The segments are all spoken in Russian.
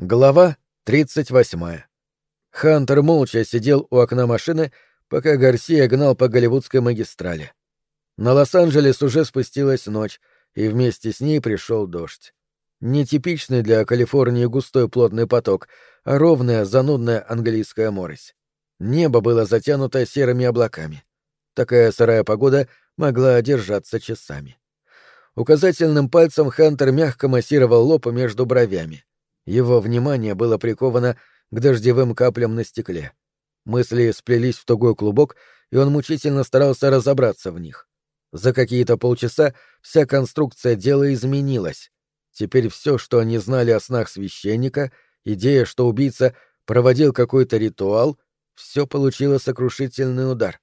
Глава 38. Хантер молча сидел у окна машины, пока Гарсия гнал по голливудской магистрали. На Лос-Анджелес уже спустилась ночь, и вместе с ней пришел дождь. Нетипичный для Калифорнии густой плотный поток, а ровная, занудная английская морось. Небо было затянуто серыми облаками. Такая сырая погода могла держаться часами. Указательным пальцем Хантер мягко массировал лоб между бровями. Его внимание было приковано к дождевым каплям на стекле. Мысли сплелись в тугой клубок, и он мучительно старался разобраться в них. За какие-то полчаса вся конструкция дела изменилась. Теперь все, что они знали о снах священника, идея, что убийца проводил какой-то ритуал, все получило сокрушительный удар.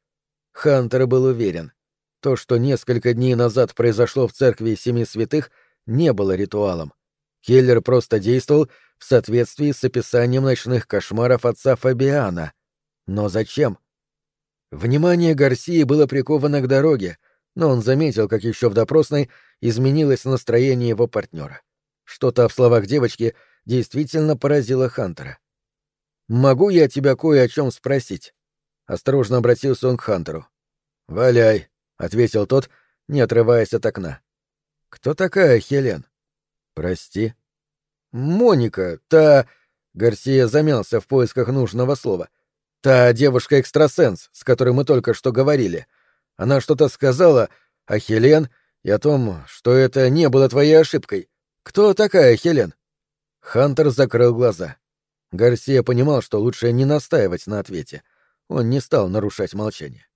Хантер был уверен. То, что несколько дней назад произошло в церкви Семи Святых, не было ритуалом. Келлер просто действовал в соответствии с описанием ночных кошмаров отца Фабиана. Но зачем? Внимание Гарсии было приковано к дороге, но он заметил, как еще в допросной изменилось настроение его партнера. Что-то в словах девочки действительно поразило Хантера. «Могу я тебя кое о чем спросить?» Осторожно обратился он к Хантеру. «Валяй», — ответил тот, не отрываясь от окна. «Кто такая Хелен?» «Прости». «Моника, та...» Гарсия замялся в поисках нужного слова. «Та девушка-экстрасенс, с которой мы только что говорили. Она что-то сказала о Хелен и о том, что это не было твоей ошибкой. Кто такая Хелен?» Хантер закрыл глаза. Гарсия понимал, что лучше не настаивать на ответе. Он не стал нарушать молчание.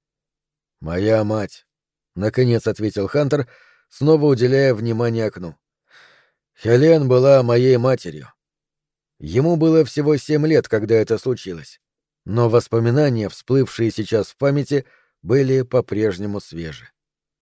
«Моя мать», — наконец ответил Хантер, снова уделяя внимание окну. Хелен была моей матерью. Ему было всего семь лет, когда это случилось, но воспоминания, всплывшие сейчас в памяти, были по-прежнему свежи.